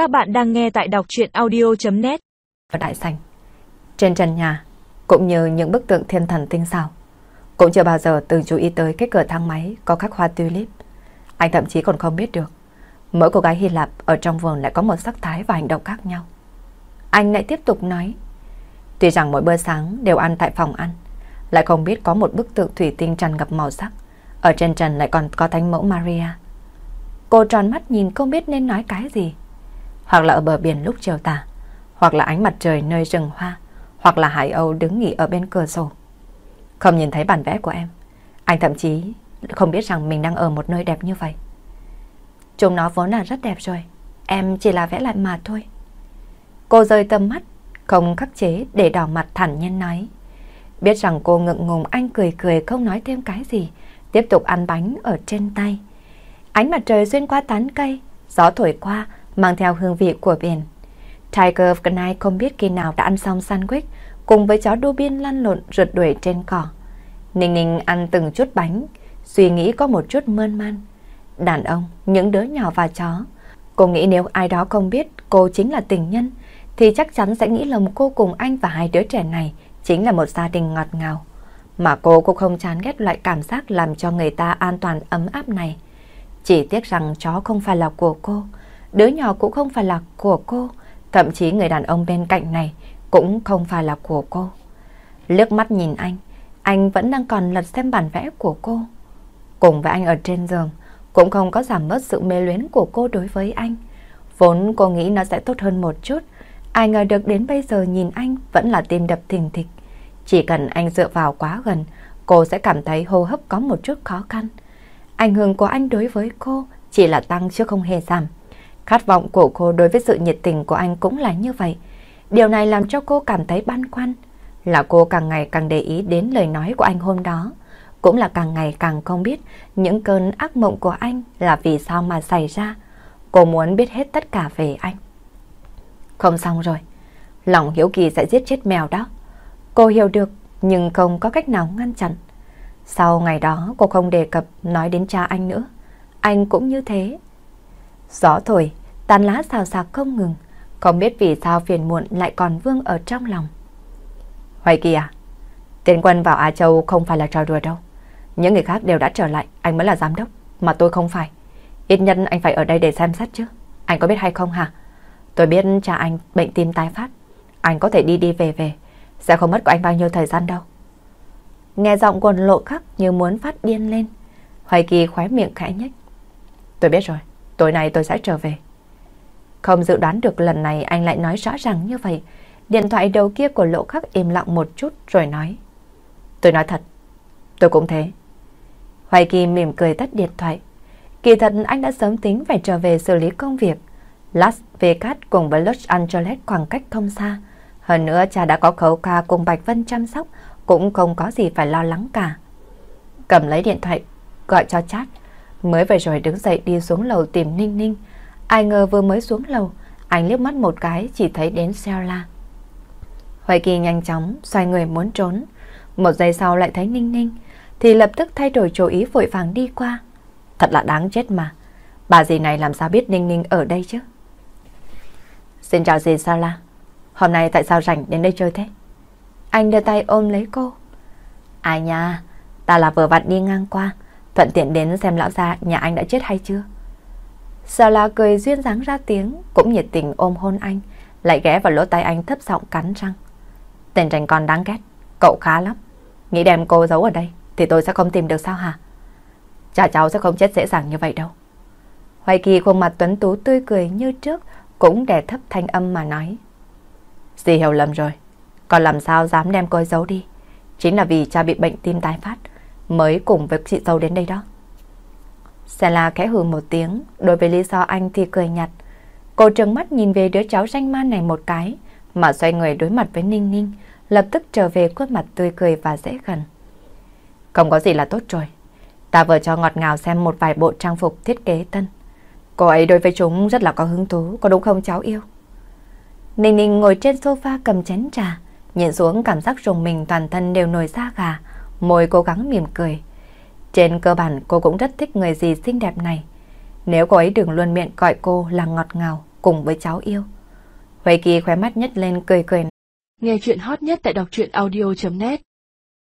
Các bạn đang nghe tại đọc chuyện audio.net Ở đại sảnh, trên trần nhà, cũng như những bức tượng thiên thần tinh xảo. Cũng chưa bao giờ từng chú ý tới cái cửa thang máy có khắc hoa tulip. Anh thậm chí còn không biết được. Mỗi cô gái Hy Lạp ở trong vườn lại có một sắc thái và hành động khác nhau. Anh lại tiếp tục nói. Tuy rằng mỗi bữa sáng đều ăn tại phòng ăn, lại không biết có một bức tượng thủy tinh tràn ngập màu sắc. Ở trên trần lại còn có thánh mẫu Maria. Cô tròn mắt nhìn không biết nên nói cái gì. Hoặc là ở bờ biển lúc chiều tà, hoặc là ánh mặt trời nơi rừng hoa, hoặc là Hải Âu đứng nghỉ ở bên cửa sổ. Không nhìn thấy bản vẽ của em. Anh thậm chí không biết rằng mình đang ở một nơi đẹp như vậy. Chúng nó vốn là rất đẹp rồi. Em chỉ là vẽ lại mà thôi. Cô rơi tâm mắt, không khắc chế để đỏ mặt thản nhiên nói. Biết rằng cô ngượng ngùng anh cười cười không nói thêm cái gì. Tiếp tục ăn bánh ở trên tay. Ánh mặt trời xuyên qua tán cây, gió thổi qua, mang theo hương vị của biển. Tiger Knight không biết khi nào đã ăn xong sandwich cùng với chó đô biên lăn lộn rượt đuổi trên cỏ. Ninh Ninh ăn từng chút bánh, suy nghĩ có một chút mơn man. Đàn ông, những đứa nhỏ và chó. Cô nghĩ nếu ai đó không biết cô chính là tình nhân, thì chắc chắn sẽ nghĩ lầm cô cùng anh và hai đứa trẻ này chính là một gia đình ngọt ngào. Mà cô cũng không chán ghét loại cảm giác làm cho người ta an toàn ấm áp này. Chỉ tiếc rằng chó không phải là của cô, đứa nhỏ cũng không phải là của cô, thậm chí người đàn ông bên cạnh này cũng không phải là của cô. Liếc mắt nhìn anh, anh vẫn đang còn lật xem bản vẽ của cô. Cùng với anh ở trên giường, cũng không có giảm bớt sự mê luyến của cô đối với anh. Vốn cô nghĩ nó sẽ tốt hơn một chút, ai ngờ được đến bây giờ nhìn anh vẫn là tim đập thình thịch. Chỉ cần anh dựa vào quá gần, cô sẽ cảm thấy hô hấp có một chút khó khăn. Ảnh hưởng của anh đối với cô chỉ là tăng chứ không hề giảm. Khát vọng của cô đối với sự nhiệt tình của anh cũng là như vậy. Điều này làm cho cô cảm thấy băn khoăn. Là cô càng ngày càng để ý đến lời nói của anh hôm đó. Cũng là càng ngày càng không biết những cơn ác mộng của anh là vì sao mà xảy ra. Cô muốn biết hết tất cả về anh. Không xong rồi. Lòng hiếu kỳ sẽ giết chết mèo đó. Cô hiểu được, nhưng không có cách nào ngăn chặn. Sau ngày đó, cô không đề cập nói đến cha anh nữa. Anh cũng như thế. Gió thổi, tàn lá xào xạc không ngừng. Không biết vì sao phiền muộn lại còn vương ở trong lòng. Hoài Kỳ à, tiến quân vào Á Châu không phải là trò đùa đâu. Những người khác đều đã trở lại, anh mới là giám đốc, mà tôi không phải. Ít nhất anh phải ở đây để xem xét chứ. Anh có biết hay không hả? Tôi biết cha anh bệnh tim tái phát. Anh có thể đi đi về về. Sẽ không mất của anh bao nhiêu thời gian đâu. Nghe giọng quần lộ khắc như muốn phát điên lên. Hoài Kỳ khóe miệng khẽ nhếch. Tôi biết rồi, tối nay tôi sẽ trở về. Không dự đoán được lần này anh lại nói rõ ràng như vậy. Điện thoại đầu kia của lộ khắc im lặng một chút rồi nói. Tôi nói thật, tôi cũng thế. Hoài Kỳ mỉm cười tắt điện thoại. Kỳ thật anh đã sớm tính phải trở về xử lý công việc. Las Vegas cùng với Los Angeles khoảng cách không xa. Hơn nữa cha đã có khẩu ca cùng Bạch Vân chăm sóc, cũng không có gì phải lo lắng cả. Cầm lấy điện thoại, gọi cho chat. Mới về rồi đứng dậy đi xuống lầu tìm Ninh Ninh. Ai ngờ vừa mới xuống lầu, anh liếc mắt một cái chỉ thấy đến Sela. Hoài Kỳ nhanh chóng xoay người muốn trốn. Một giây sau lại thấy Ninh Ninh, thì lập tức thay đổi chủ ý vội vàng đi qua. Thật là đáng chết mà. Bà dì này làm sao biết Ninh Ninh ở đây chứ? Xin chào dì Sala. Hôm nay tại sao rảnh đến đây chơi thế? Anh đưa tay ôm lấy cô. Ai nha, ta là vừa vặn đi ngang qua, thuận tiện đến xem lão gia nhà anh đã chết hay chưa. Sao là cười duyên dáng ra tiếng, cũng nhiệt tình ôm hôn anh, lại ghé vào lỗ tay anh thấp giọng cắn răng. Tên tranh con đáng ghét, cậu khá lắm. Nghĩ đem cô giấu ở đây, thì tôi sẽ không tìm được sao hả? Cha cháu sẽ không chết dễ dàng như vậy đâu. Hoài Kỳ khuôn mặt tuấn tú tươi cười như trước, cũng đè thấp thanh âm mà nói. Dì hiểu lầm rồi. Còn làm sao dám đem cô giấu đi Chính là vì cha bị bệnh tim tái phát Mới cùng với chị dâu đến đây đó. Sela khẽ hừ một tiếng Đối với lý do anh thì cười nhạt. Cô trừng mắt nhìn về đứa cháu ranh man này một cái Mà xoay người đối mặt với Ninh Ninh Lập tức trở về khuôn mặt tươi cười và dễ gần. Không có gì là tốt rồi. Ta vừa cho ngọt ngào xem một vài bộ trang phục thiết kế tân. Cô ấy đối với chúng rất là có hứng thú Có đúng không cháu yêu? Ninh Ninh ngồi trên sofa cầm chén trà Nhìn xuống cảm giác rùng mình toàn thân đều nổi da gà, môi cố gắng mỉm cười. Trên cơ bản cô cũng rất thích người gì xinh đẹp này. Nếu cô ấy đừng luôn miệng gọi cô là ngọt ngào, cùng với cháu yêu. Huệ Kỳ khóe mắt nhất lên cười cười. Nghe chuyện hot nhất tại đọc truyện audio.net